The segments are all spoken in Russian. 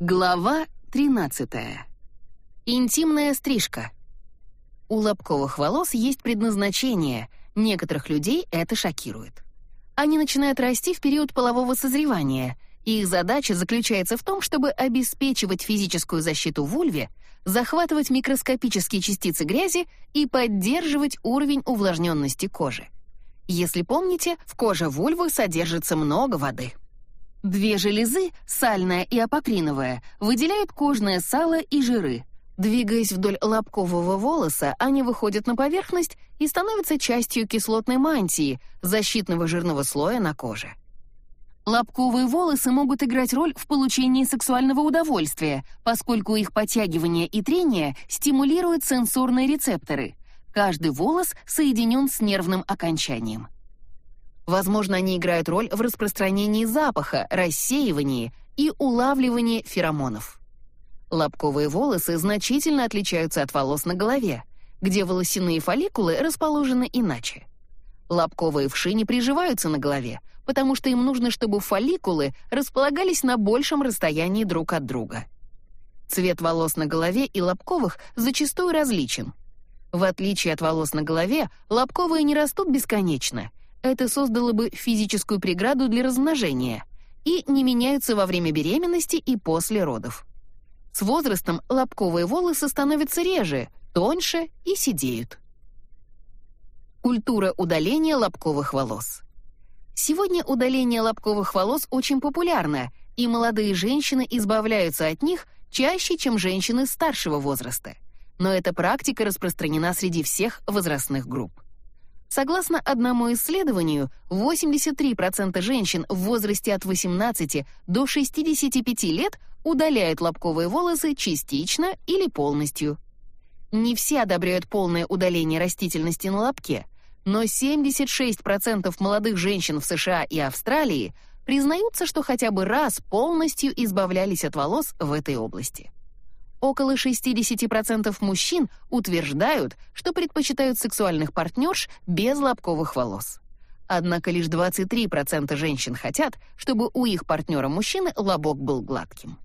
Глава 13. Интимная стрижка. У лобковых волос есть предназначение, некоторых людей это шокирует. Они начинают расти в период полового созревания, и их задача заключается в том, чтобы обеспечивать физическую защиту вульве, захватывать микроскопические частицы грязи и поддерживать уровень увлажненности кожи. Если помните, в коже вульвы содержится много воды. Две железы, сальная и апокриновая, выделяют кожное сало и жиры. Двигаясь вдоль лобкового волоса, они выходят на поверхность и становятся частью кислотной мантии, защитного жирного слоя на коже. Лобковые волосы могут играть роль в получении сексуального удовольствия, поскольку их подтягивание и трение стимулируют сенсорные рецепторы. Каждый волос соединен с нервным окончанием. Возможно, они играют роль в распространении запаха, рассеивании и улавливании феромонов. Лобковые волосы значительно отличаются от волос на голове, где волосяные фолликулы расположены иначе. Лобковые вши не приживаются на голове, потому что им нужно, чтобы фолликулы располагались на большем расстоянии друг от друга. Цвет волос на голове и лобковых зачастую различен. В отличие от волос на голове, лобковые не растут бесконечно, это создало бы физическую преграду для размножения и не меняются во время беременности и после родов. С возрастом лобковые волосы становятся реже, тоньше и сидеют. Культура удаления лобковых волос. Сегодня удаление лобковых волос очень популярно, и молодые женщины избавляются от них чаще, чем женщины старшего возраста. Но эта практика распространена среди всех возрастных групп. Согласно одному исследованию, 83% женщин в возрасте от 18 до 65 лет удаляют лобковые волосы частично или полностью. Не все одобряют полное удаление растительности на лобке, но 76% молодых женщин в США и Австралии признаются, что хотя бы раз полностью избавлялись от волос в этой области. Около 60% мужчин утверждают, что предпочитают сексуальных партнерш без лобковых волос. Однако лишь 23% женщин хотят, чтобы у их партнера-мужчины лобок был гладким.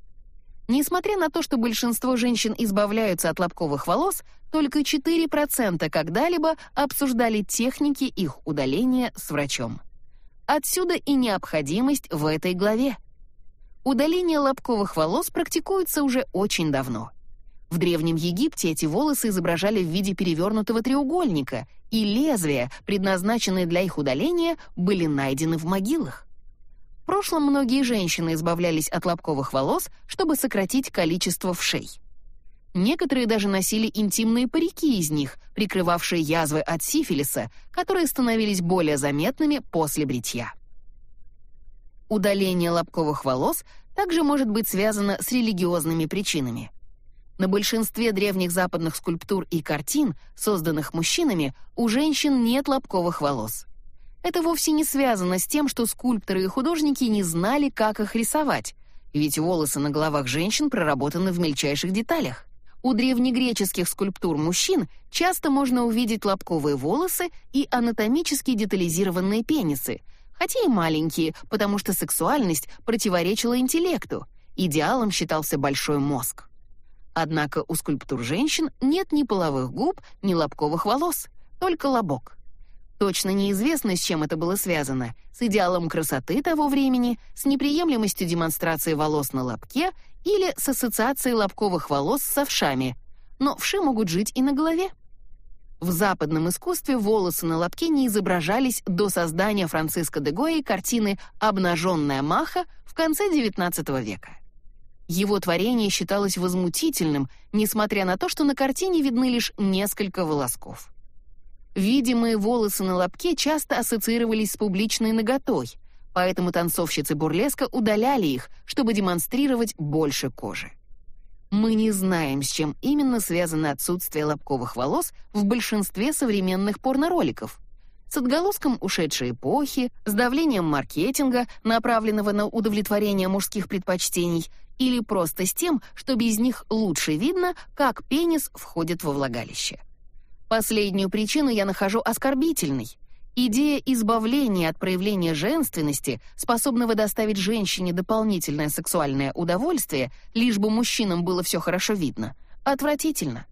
Несмотря на то, что большинство женщин избавляются от лобковых волос, только 4% когда-либо обсуждали техники их удаления с врачом. Отсюда и необходимость в этой главе. Удаление лобковых волос практикуется уже очень давно. В Древнем Египте эти волосы изображали в виде перевернутого треугольника, и лезвия, предназначенные для их удаления, были найдены в могилах. В прошлом многие женщины избавлялись от лобковых волос, чтобы сократить количество вшей. Некоторые даже носили интимные парики из них, прикрывавшие язвы от сифилиса, которые становились более заметными после бритья. Удаление лобковых волос также может быть связано с религиозными причинами. На большинстве древних западных скульптур и картин, созданных мужчинами, у женщин нет лобковых волос. Это вовсе не связано с тем, что скульпторы и художники не знали, как их рисовать, ведь волосы на головах женщин проработаны в мельчайших деталях. У древнегреческих скульптур мужчин часто можно увидеть лобковые волосы и анатомически детализированные пенисы, хотя и маленькие, потому что сексуальность противоречила интеллекту. Идеалом считался большой мозг. Однако у скульптур женщин нет ни половых губ, ни лобковых волос, только лобок. Точно неизвестно, с чем это было связано: с идеалом красоты того времени, с неприемлемостью демонстрации волос на лобке или с ассоциацией лобковых волос с овшами. Но вши могут жить и на голове. В западном искусстве волосы на лобке не изображались до создания Франциско де Гои картины «Обнаженная маха» в конце XIX века. Его творение считалось возмутительным, несмотря на то, что на картине видны лишь несколько волосков. Видимые волосы на лобке часто ассоциировались с публичной наготой, поэтому танцовщицы бурлеска удаляли их, чтобы демонстрировать больше кожи. Мы не знаем, с чем именно связано отсутствие лобковых волос в большинстве современных порнороликов. С отголоском ушедшей эпохи, с давлением маркетинга, направленного на удовлетворение мужских предпочтений, или просто с тем, что без них лучше видно, как пенис входит во влагалище. Последнюю причину я нахожу оскорбительной. Идея избавления от проявления женственности, способного доставить женщине дополнительное сексуальное удовольствие, лишь бы мужчинам было все хорошо видно, отвратительно.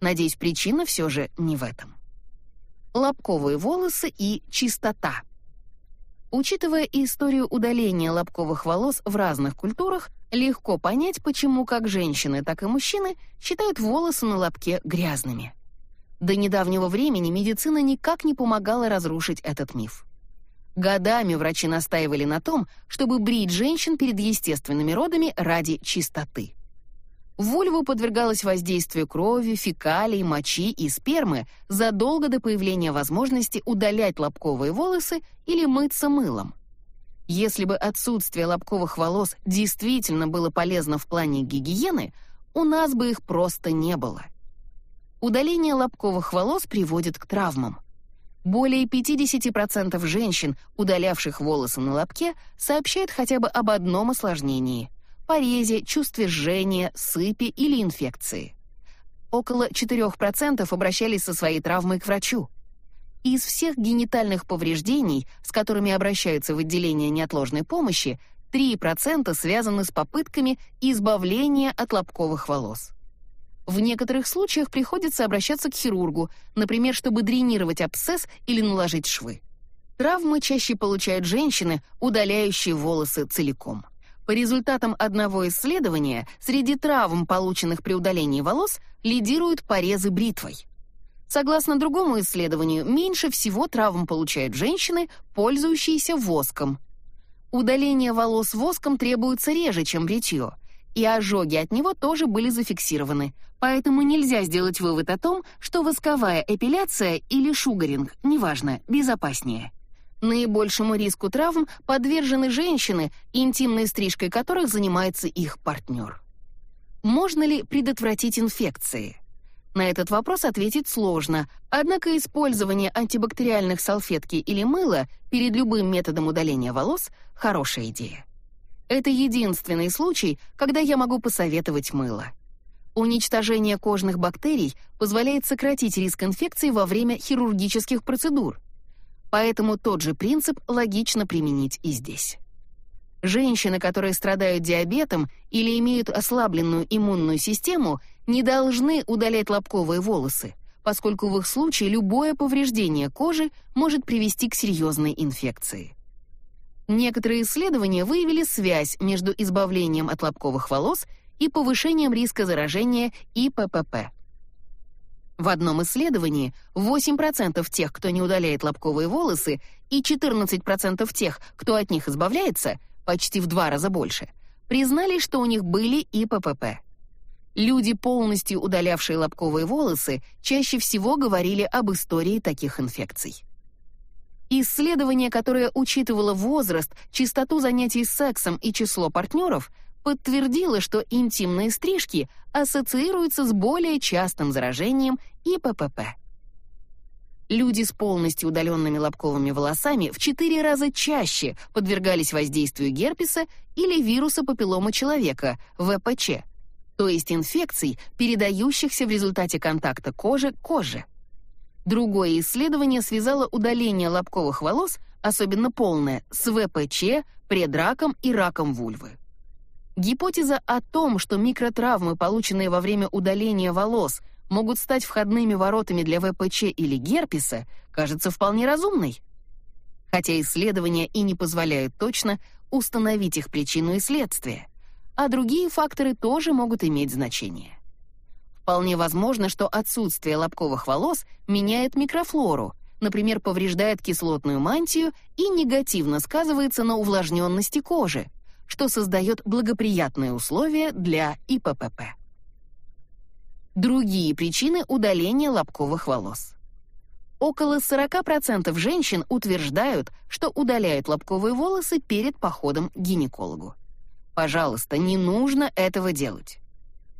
Надеюсь, причина все же не в этом. Лобковые волосы и чистота. Учитывая историю удаления лобковых волос в разных культурах, легко понять, почему как женщины, так и мужчины считают волосы на лобке грязными. До недавнего времени медицина никак не помогала разрушить этот миф. Годами врачи настаивали на том, чтобы брить женщин перед естественными родами ради чистоты. Вульву подвергалось воздействию крови, фекалий, мочи и спермы задолго до появления возможности удалять лобковые волосы или мыться мылом. Если бы отсутствие лобковых волос действительно было полезно в плане гигиены, у нас бы их просто не было. Удаление лобковых волос приводит к травмам. Более 50% женщин, удалявших волосы на лобке, сообщают хотя бы об одном осложнении – порезе, чувстве жжения, сыпи или инфекции. Около 4% обращались со своей травмой к врачу. Из всех генитальных повреждений, с которыми обращаются в отделение неотложной помощи, 3% связаны с попытками избавления от лобковых волос. В некоторых случаях приходится обращаться к хирургу, например, чтобы дренировать абсцесс или наложить швы. Травмы чаще получают женщины, удаляющие волосы целиком. По результатам одного исследования, среди травм, полученных при удалении волос, лидируют порезы бритвой. Согласно другому исследованию, меньше всего травм получают женщины, пользующиеся воском. Удаление волос воском требуется реже, чем бритье и ожоги от него тоже были зафиксированы, поэтому нельзя сделать вывод о том, что восковая эпиляция или шугаринг, неважно, безопаснее. Наибольшему риску травм подвержены женщины, интимной стрижкой которых занимается их партнер. Можно ли предотвратить инфекции? На этот вопрос ответить сложно, однако использование антибактериальных салфетки или мыла перед любым методом удаления волос – хорошая идея. Это единственный случай, когда я могу посоветовать мыло. Уничтожение кожных бактерий позволяет сократить риск инфекции во время хирургических процедур. Поэтому тот же принцип логично применить и здесь. Женщины, которые страдают диабетом или имеют ослабленную иммунную систему, не должны удалять лобковые волосы, поскольку в их случае любое повреждение кожи может привести к серьезной инфекции. Некоторые исследования выявили связь между избавлением от лобковых волос и повышением риска заражения ИППП. В одном исследовании 8% тех, кто не удаляет лобковые волосы, и 14% тех, кто от них избавляется, почти в два раза больше, признали, что у них были ИППП. Люди, полностью удалявшие лобковые волосы, чаще всего говорили об истории таких инфекций. Исследование, которое учитывало возраст, частоту занятий сексом и число партнеров, подтвердило, что интимные стрижки ассоциируются с более частым заражением и ППП. Люди с полностью удаленными лобковыми волосами в 4 раза чаще подвергались воздействию герпеса или вируса папиллома человека, ВПЧ, то есть инфекций, передающихся в результате контакта кожи к коже. Другое исследование связало удаление лобковых волос, особенно полное, с ВПЧ, предраком и раком вульвы. Гипотеза о том, что микротравмы, полученные во время удаления волос, могут стать входными воротами для ВПЧ или герпеса, кажется вполне разумной. Хотя исследования и не позволяют точно установить их причину и следствие, а другие факторы тоже могут иметь значение. Вполне возможно, что отсутствие лобковых волос меняет микрофлору, например, повреждает кислотную мантию и негативно сказывается на увлажненности кожи, что создает благоприятные условия для ИППП. Другие причины удаления лобковых волос. Около 40% женщин утверждают, что удаляют лобковые волосы перед походом к гинекологу. Пожалуйста, не нужно этого делать.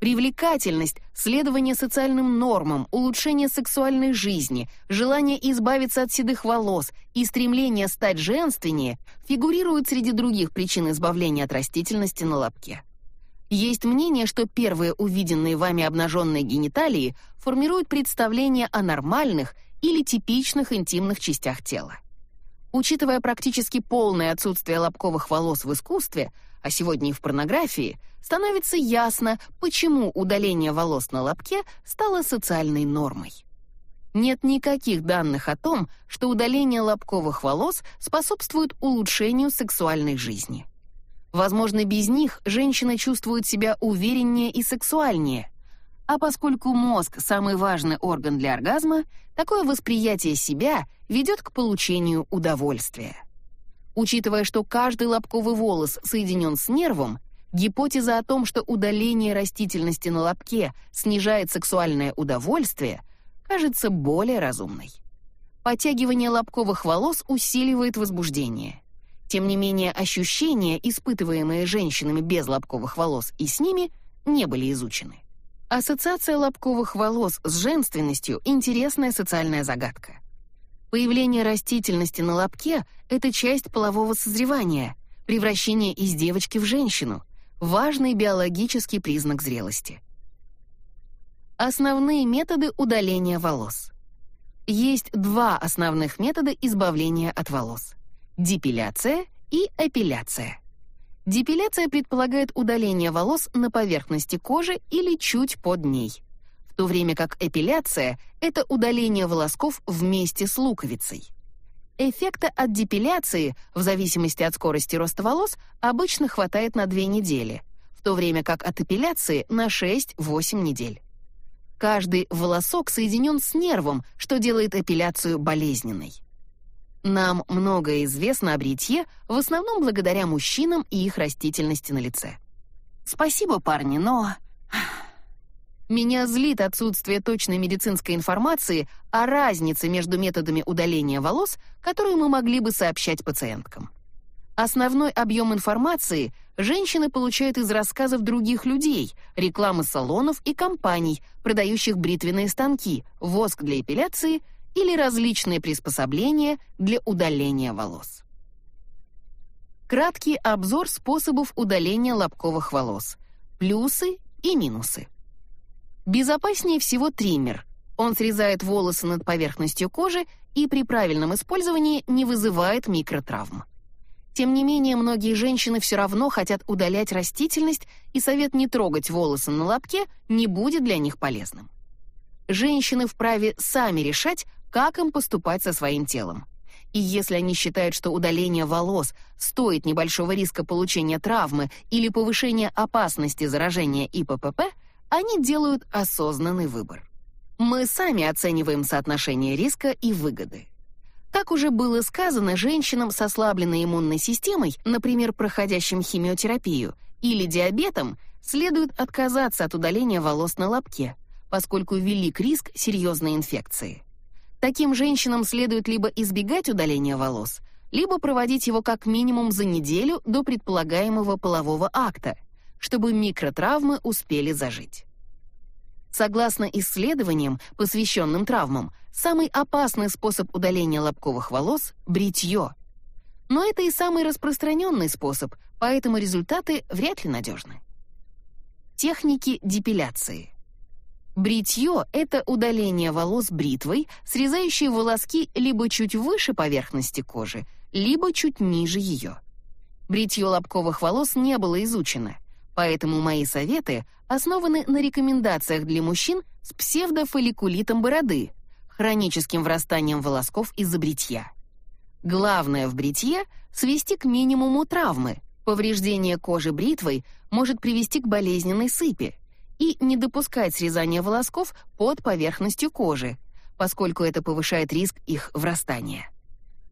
Привлекательность, следование социальным нормам, улучшение сексуальной жизни, желание избавиться от седых волос и стремление стать женственнее фигурируют среди других причин избавления от растительности на лобке. Есть мнение, что первые увиденные вами обнаженные гениталии формируют представление о нормальных или типичных интимных частях тела. Учитывая практически полное отсутствие лобковых волос в искусстве, а сегодня и в порнографии, становится ясно, почему удаление волос на лобке стало социальной нормой. Нет никаких данных о том, что удаление лобковых волос способствует улучшению сексуальной жизни. Возможно, без них женщина чувствует себя увереннее и сексуальнее. А поскольку мозг — самый важный орган для оргазма, такое восприятие себя ведет к получению удовольствия. Учитывая, что каждый лобковый волос соединен с нервом, гипотеза о том, что удаление растительности на лобке снижает сексуальное удовольствие, кажется более разумной. Подтягивание лобковых волос усиливает возбуждение. Тем не менее, ощущения, испытываемые женщинами без лобковых волос и с ними, не были изучены. Ассоциация лобковых волос с женственностью — интересная социальная загадка. Появление растительности на лобке — это часть полового созревания, превращение из девочки в женщину, важный биологический признак зрелости. Основные методы удаления волос. Есть два основных метода избавления от волос — депиляция и эпиляция. Депиляция предполагает удаление волос на поверхности кожи или чуть под ней, то время как эпиляция — это удаление волосков вместе с луковицей. Эффекта от депиляции, в зависимости от скорости роста волос, обычно хватает на 2 недели, в то время как от эпиляции — на 6-8 недель. Каждый волосок соединен с нервом, что делает эпиляцию болезненной. Нам многое известно о бритье, в основном благодаря мужчинам и их растительности на лице. Спасибо, парни, но... Меня злит отсутствие точной медицинской информации о разнице между методами удаления волос, которые мы могли бы сообщать пациенткам. Основной объем информации женщины получают из рассказов других людей, рекламы салонов и компаний, продающих бритвенные станки, воск для эпиляции — или различные приспособления для удаления волос. Краткий обзор способов удаления лобковых волос. Плюсы и минусы. Безопаснее всего триммер. Он срезает волосы над поверхностью кожи и при правильном использовании не вызывает микротравм. Тем не менее, многие женщины все равно хотят удалять растительность, и совет не трогать волосы на лобке не будет для них полезным. Женщины вправе сами решать, как им поступать со своим телом. И если они считают, что удаление волос стоит небольшого риска получения травмы или повышения опасности заражения ИППП, они делают осознанный выбор. Мы сами оцениваем соотношение риска и выгоды. Как уже было сказано, женщинам с ослабленной иммунной системой, например, проходящим химиотерапию, или диабетом, следует отказаться от удаления волос на лобке, поскольку велик риск серьезной инфекции. Таким женщинам следует либо избегать удаления волос, либо проводить его как минимум за неделю до предполагаемого полового акта, чтобы микротравмы успели зажить. Согласно исследованиям, посвященным травмам, самый опасный способ удаления лобковых волос — бритье. Но это и самый распространенный способ, поэтому результаты вряд ли надежны. Техники депиляции. Бритье — это удаление волос бритвой, срезающей волоски либо чуть выше поверхности кожи, либо чуть ниже ее. Бритье лобковых волос не было изучено, поэтому мои советы основаны на рекомендациях для мужчин с псевдофолликулитом бороды, хроническим врастанием волосков из-за бритья. Главное в бритье — свести к минимуму травмы. Повреждение кожи бритвой может привести к болезненной сыпи, и не допускать срезания волосков под поверхностью кожи, поскольку это повышает риск их врастания.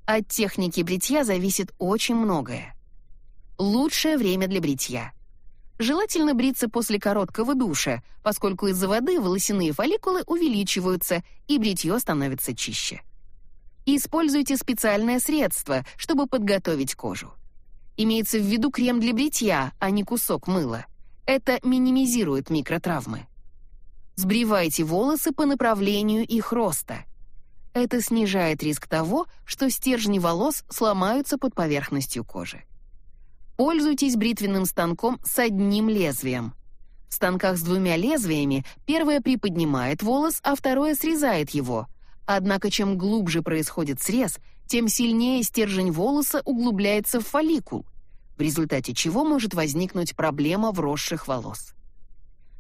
От техники бритья зависит очень многое. Лучшее время для бритья. Желательно бриться после короткого душа, поскольку из-за воды волосяные фолликулы увеличиваются и бритье становится чище. Используйте специальное средство, чтобы подготовить кожу. Имеется в виду крем для бритья, а не кусок мыла. Это минимизирует микротравмы. Сбривайте волосы по направлению их роста. Это снижает риск того, что стержни волос сломаются под поверхностью кожи. Пользуйтесь бритвенным станком с одним лезвием. В станках с двумя лезвиями первое приподнимает волос, а второе срезает его, Однако чем глубже происходит срез, тем сильнее стержень волоса углубляется в фолликул, в результате чего может возникнуть проблема вросших волос.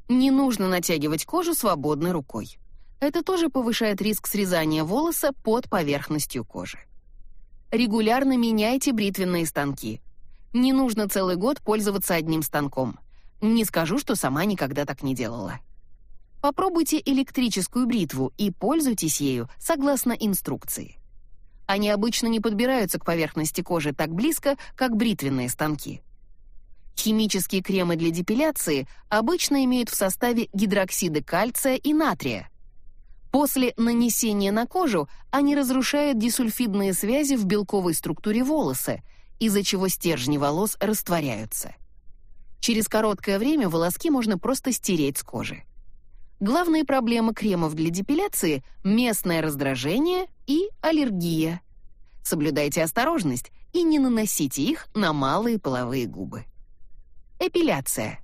Не нужно натягивать кожу свободной рукой. Это тоже повышает риск срезания волоса под поверхностью кожи. Регулярно меняйте бритвенные станки. Не нужно целый год пользоваться одним станком. Не скажу, что сама никогда так не делала. Попробуйте электрическую бритву и пользуйтесь ею согласно инструкции. Они обычно не подбираются к поверхности кожи так близко, как бритвенные станки. Химические кремы для депиляции обычно имеют в составе гидроксиды кальция и натрия. После нанесения на кожу они разрушают дисульфидные связи в белковой структуре волоса, из-за чего стержни волос растворяются. Через короткое время волоски можно просто стереть с кожи. Главные проблемы кремов для депиляции – местное раздражение и аллергия. Соблюдайте осторожность и не наносите их на малые половые губы. Эпиляция.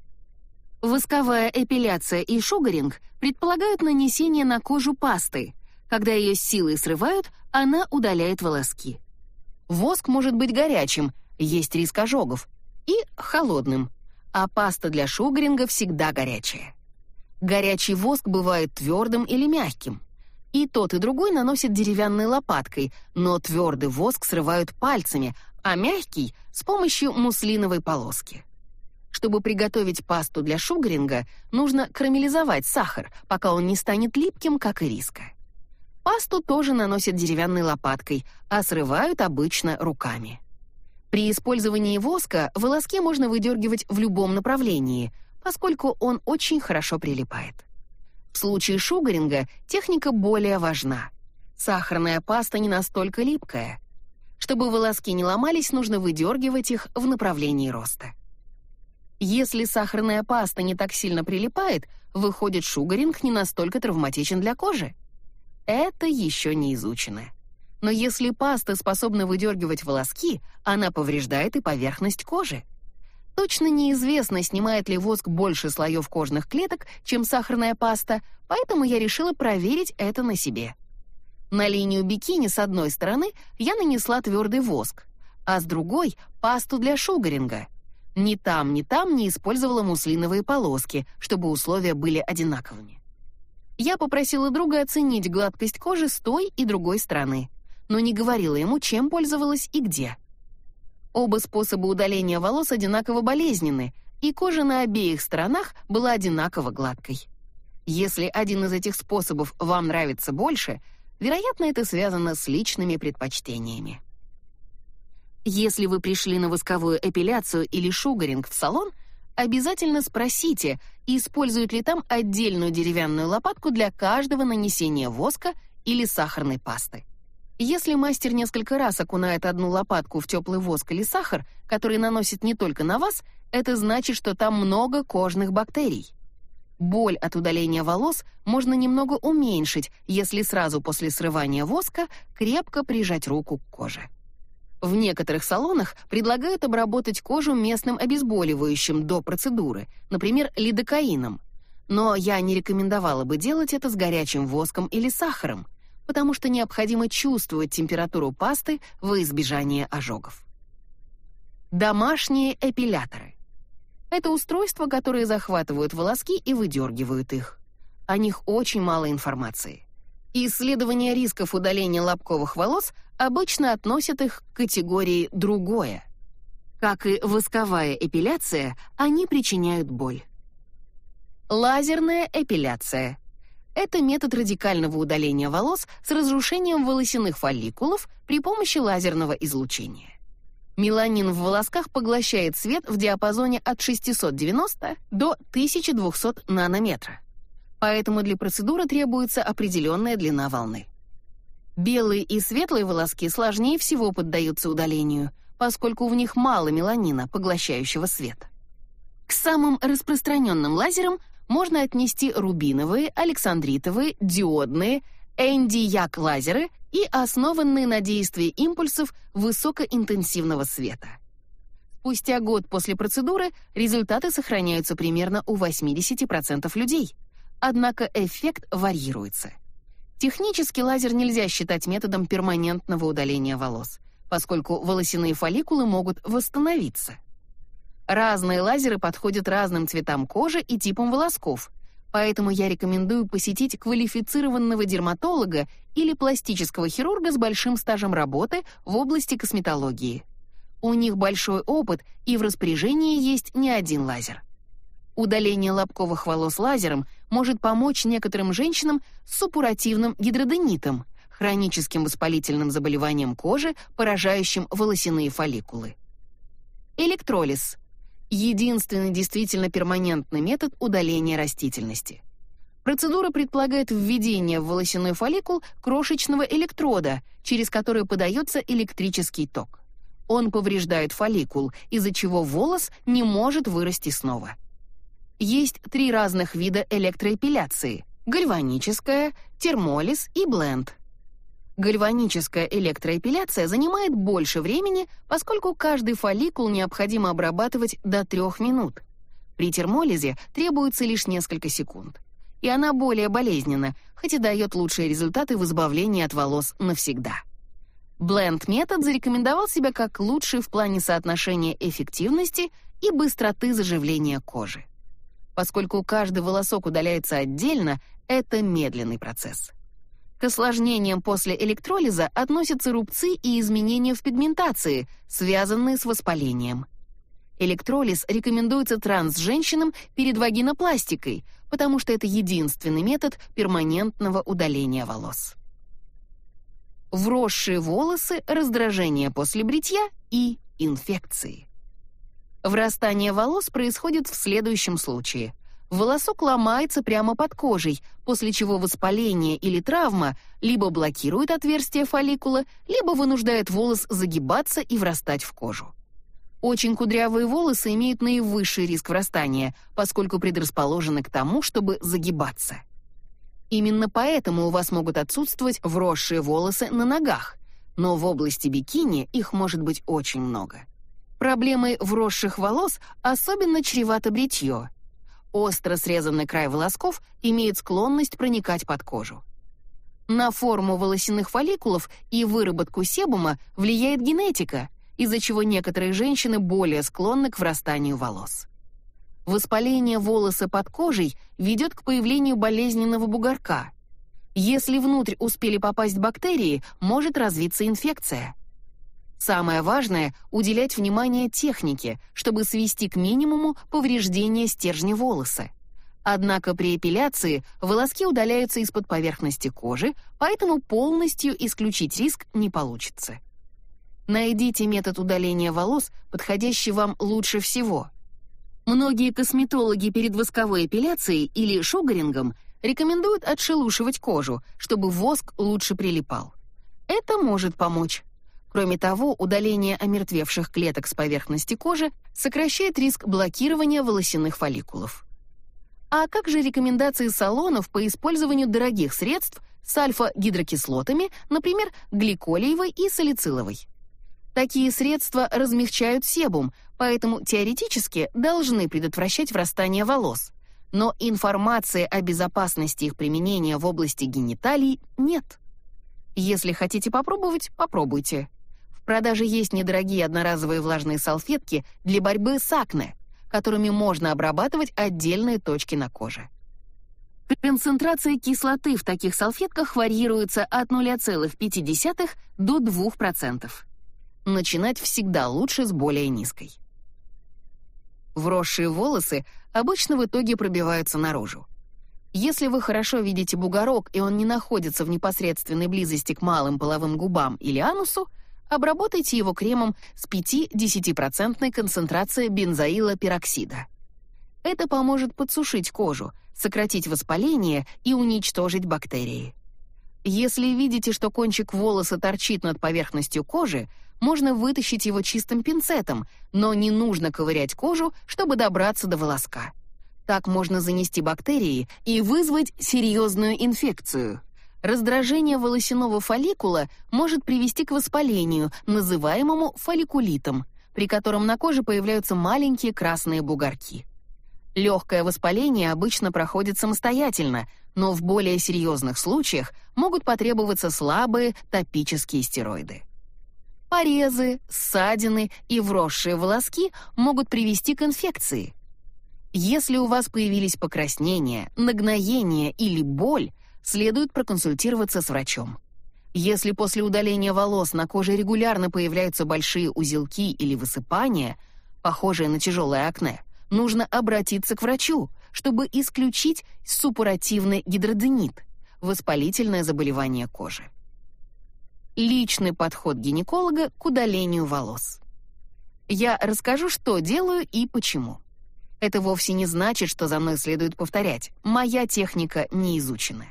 Восковая эпиляция и шугаринг предполагают нанесение на кожу пасты. Когда ее силой срывают, она удаляет волоски. Воск может быть горячим, есть риск ожогов, и холодным, а паста для шугаринга всегда горячая. Горячий воск бывает твердым или мягким. И тот, и другой наносят деревянной лопаткой, но твердый воск срывают пальцами, а мягкий — с помощью муслиновой полоски. Чтобы приготовить пасту для шугаринга, нужно карамелизовать сахар, пока он не станет липким, как и риска. Пасту тоже наносят деревянной лопаткой, а срывают обычно руками. При использовании воска волоски можно выдергивать в любом направлении — поскольку он очень хорошо прилипает. В случае шугаринга техника более важна. Сахарная паста не настолько липкая. Чтобы волоски не ломались, нужно выдергивать их в направлении роста. Если сахарная паста не так сильно прилипает, выходит, шугаринг не настолько травматичен для кожи. Это еще не изучено. Но если паста способна выдергивать волоски, она повреждает и поверхность кожи. Точно неизвестно, снимает ли воск больше слоев кожных клеток, чем сахарная паста, поэтому я решила проверить это на себе. На линию бикини с одной стороны я нанесла твердый воск, а с другой — пасту для шугаринга. Ни там, ни там не использовала муслиновые полоски, чтобы условия были одинаковыми. Я попросила друга оценить гладкость кожи с той и другой стороны, но не говорила ему, чем пользовалась и где. Оба способа удаления волос одинаково болезненны, и кожа на обеих сторонах была одинаково гладкой. Если один из этих способов вам нравится больше, вероятно, это связано с личными предпочтениями. Если вы пришли на восковую эпиляцию или шугаринг в салон, обязательно спросите, используют ли там отдельную деревянную лопатку для каждого нанесения воска или сахарной пасты. Если мастер несколько раз окунает одну лопатку в теплый воск или сахар, который наносит не только на вас, это значит, что там много кожных бактерий. Боль от удаления волос можно немного уменьшить, если сразу после срывания воска крепко прижать руку к коже. В некоторых салонах предлагают обработать кожу местным обезболивающим до процедуры, например, лидокаином. Но я не рекомендовала бы делать это с горячим воском или сахаром, потому что необходимо чувствовать температуру пасты во избежание ожогов. Домашние эпиляторы. Это устройства, которые захватывают волоски и выдергивают их. О них очень мало информации. Исследования рисков удаления лобковых волос обычно относят их к категории «другое». Как и восковая эпиляция, они причиняют боль. Лазерная эпиляция это метод радикального удаления волос с разрушением волосяных фолликулов при помощи лазерного излучения. Меланин в волосках поглощает свет в диапазоне от 690 до 1200 нанометра. Поэтому для процедуры требуется определенная длина волны. Белые и светлые волоски сложнее всего поддаются удалению, поскольку в них мало меланина, поглощающего свет. К самым распространенным лазерам можно отнести рубиновые, александритовые, диодные, ND-як-лазеры и основанные на действии импульсов высокоинтенсивного света. Спустя год после процедуры результаты сохраняются примерно у 80% людей, однако эффект варьируется. Технически лазер нельзя считать методом перманентного удаления волос, поскольку волосяные фолликулы могут восстановиться. Разные лазеры подходят разным цветам кожи и типам волосков, поэтому я рекомендую посетить квалифицированного дерматолога или пластического хирурга с большим стажем работы в области косметологии. У них большой опыт, и в распоряжении есть не один лазер. Удаление лобковых волос лазером может помочь некоторым женщинам с суппуративным гидроденитом, хроническим воспалительным заболеванием кожи, поражающим волосяные фолликулы. Электролиз единственный действительно перманентный метод удаления растительности. Процедура предполагает введение в волосяной фолликул крошечного электрода, через который подается электрический ток. Он повреждает фолликул, из-за чего волос не может вырасти снова. Есть три разных вида электроэпиляции: гальваническая, термолиз и бленд. Гальваническая электроэпиляция занимает больше времени, поскольку каждый фолликул необходимо обрабатывать до 3 минут. При термолизе требуется лишь несколько секунд. И она более болезненна, хоть и дает лучшие результаты в избавлении от волос навсегда. Бленд-метод зарекомендовал себя как лучший в плане соотношения эффективности и быстроты заживления кожи. Поскольку каждый волосок удаляется отдельно, это медленный процесс. К осложнениям после электролиза относятся рубцы и изменения в пигментации, связанные с воспалением. Электролиз рекомендуется транс-женщинам перед вагинопластикой, потому что это единственный метод перманентного удаления волос. Вросшие волосы, раздражение после бритья и инфекции. Врастание волос происходит в следующем случае. Волосок ломается прямо под кожей, после чего воспаление или травма либо блокирует отверстие фолликула, либо вынуждает волос загибаться и врастать в кожу. Очень кудрявые волосы имеют наивысший риск врастания, поскольку предрасположены к тому, чтобы загибаться. Именно поэтому у вас могут отсутствовать вросшие волосы на ногах, но в области бикини их может быть очень много. Проблемой вросших волос особенно чревато бритье. Остро срезанный край волосков имеет склонность проникать под кожу. На форму волосяных фолликулов и выработку себума влияет генетика, из-за чего некоторые женщины более склонны к врастанию волос. Воспаление волоса под кожей ведет к появлению болезненного бугорка. Если внутрь успели попасть бактерии, может развиться инфекция. Самое важное — уделять внимание технике, чтобы свести к минимуму повреждения стержня волоса. Однако при эпиляции волоски удаляются из-под поверхности кожи, поэтому полностью исключить риск не получится. Найдите метод удаления волос, подходящий вам лучше всего. Многие косметологи перед восковой эпиляцией или шугарингом рекомендуют отшелушивать кожу, чтобы воск лучше прилипал. Это может помочь. Кроме того, удаление омертвевших клеток с поверхности кожи сокращает риск блокирования волосяных фолликулов. А как же рекомендации салонов по использованию дорогих средств с альфа-гидрокислотами, например, гликолиевой и салициловой? Такие средства размягчают себум, поэтому теоретически должны предотвращать врастание волос. Но информации о безопасности их применения в области гениталий нет. Если хотите попробовать, попробуйте продаже есть недорогие одноразовые влажные салфетки для борьбы с акне, которыми можно обрабатывать отдельные точки на коже. Концентрация кислоты в таких салфетках варьируется от 0,5 до 2%. Начинать всегда лучше с более низкой. Вросшие волосы обычно в итоге пробиваются наружу. Если вы хорошо видите бугорок, и он не находится в непосредственной близости к малым половым губам или анусу, Обработайте его кремом с 5-10% концентрацией бензоила пероксида. Это поможет подсушить кожу, сократить воспаление и уничтожить бактерии. Если видите, что кончик волоса торчит над поверхностью кожи, можно вытащить его чистым пинцетом, но не нужно ковырять кожу, чтобы добраться до волоска. Так можно занести бактерии и вызвать серьезную инфекцию. Раздражение волосяного фолликула может привести к воспалению, называемому фолликулитом, при котором на коже появляются маленькие красные бугорки. Легкое воспаление обычно проходит самостоятельно, но в более серьезных случаях могут потребоваться слабые топические стероиды. Порезы, ссадины и вросшие волоски могут привести к инфекции. Если у вас появились покраснения, нагноение или боль, следует проконсультироваться с врачом. Если после удаления волос на коже регулярно появляются большие узелки или высыпания, похожие на тяжелое акне, нужно обратиться к врачу, чтобы исключить суппуративный гидроденит – воспалительное заболевание кожи. Личный подход гинеколога к удалению волос. Я расскажу, что делаю и почему. Это вовсе не значит, что за мной следует повторять. Моя техника не изучена.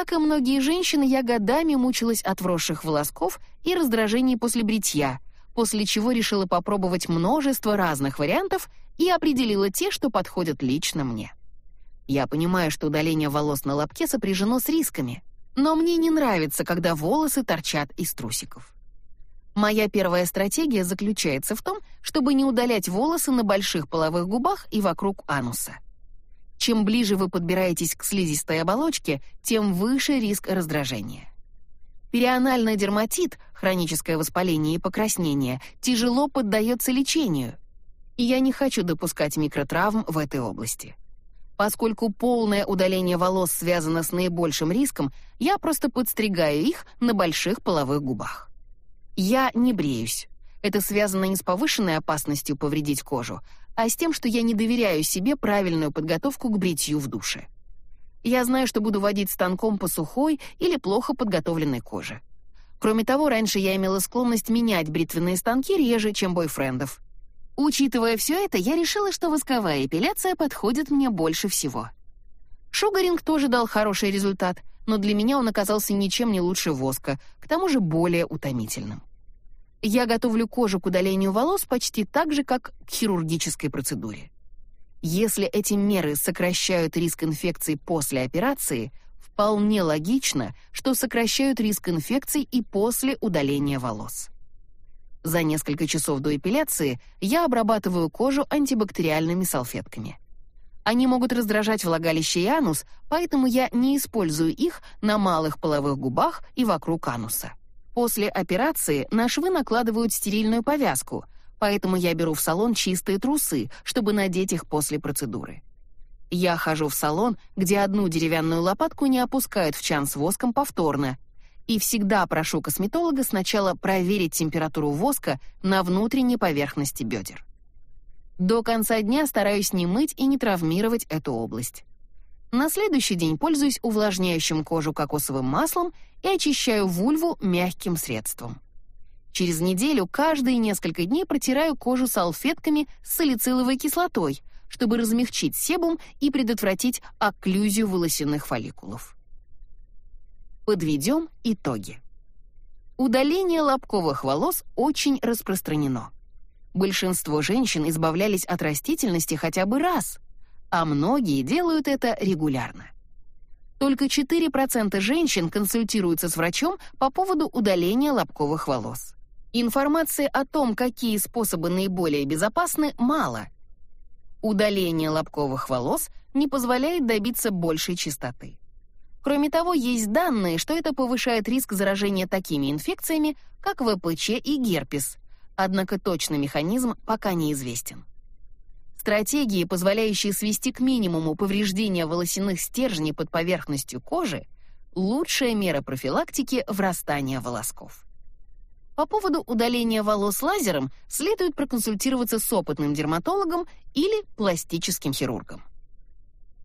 Как и многие женщины, я годами мучилась от вросших волосков и раздражений после бритья, после чего решила попробовать множество разных вариантов и определила те, что подходят лично мне. Я понимаю, что удаление волос на лобке сопряжено с рисками, но мне не нравится, когда волосы торчат из трусиков. Моя первая стратегия заключается в том, чтобы не удалять волосы на больших половых губах и вокруг ануса. Чем ближе вы подбираетесь к слизистой оболочке, тем выше риск раздражения. Перианальный дерматит, хроническое воспаление и покраснение, тяжело поддается лечению, и я не хочу допускать микротравм в этой области. Поскольку полное удаление волос связано с наибольшим риском, я просто подстригаю их на больших половых губах. Я не бреюсь. Это связано не с повышенной опасностью повредить кожу, а с тем, что я не доверяю себе правильную подготовку к бритью в душе. Я знаю, что буду водить станком по сухой или плохо подготовленной коже. Кроме того, раньше я имела склонность менять бритвенные станки реже, чем бойфрендов. Учитывая все это, я решила, что восковая эпиляция подходит мне больше всего. Шугаринг тоже дал хороший результат, но для меня он оказался ничем не лучше воска, к тому же более утомительным. Я готовлю кожу к удалению волос почти так же, как к хирургической процедуре. Если эти меры сокращают риск инфекций после операции, вполне логично, что сокращают риск инфекций и после удаления волос. За несколько часов до эпиляции я обрабатываю кожу антибактериальными салфетками. Они могут раздражать влагалище и анус, поэтому я не использую их на малых половых губах и вокруг ануса. После операции на швы накладывают стерильную повязку, поэтому я беру в салон чистые трусы, чтобы надеть их после процедуры. Я хожу в салон, где одну деревянную лопатку не опускают в чан с воском повторно, и всегда прошу косметолога сначала проверить температуру воска на внутренней поверхности бедер. До конца дня стараюсь не мыть и не травмировать эту область. На следующий день пользуюсь увлажняющим кожу кокосовым маслом и очищаю вульву мягким средством. Через неделю каждые несколько дней протираю кожу салфетками с салициловой кислотой, чтобы размягчить себум и предотвратить окклюзию волосяных фолликулов. Подведем итоги. Удаление лобковых волос очень распространено. Большинство женщин избавлялись от растительности хотя бы раз — а многие делают это регулярно. Только 4% женщин консультируются с врачом по поводу удаления лобковых волос. Информации о том, какие способы наиболее безопасны, мало. Удаление лобковых волос не позволяет добиться большей чистоты. Кроме того, есть данные, что это повышает риск заражения такими инфекциями, как ВПЧ и герпес, однако точный механизм пока неизвестен. Стратегии, позволяющие свести к минимуму повреждения волосяных стержней под поверхностью кожи, лучшая мера профилактики врастания волосков. По поводу удаления волос лазером следует проконсультироваться с опытным дерматологом или пластическим хирургом.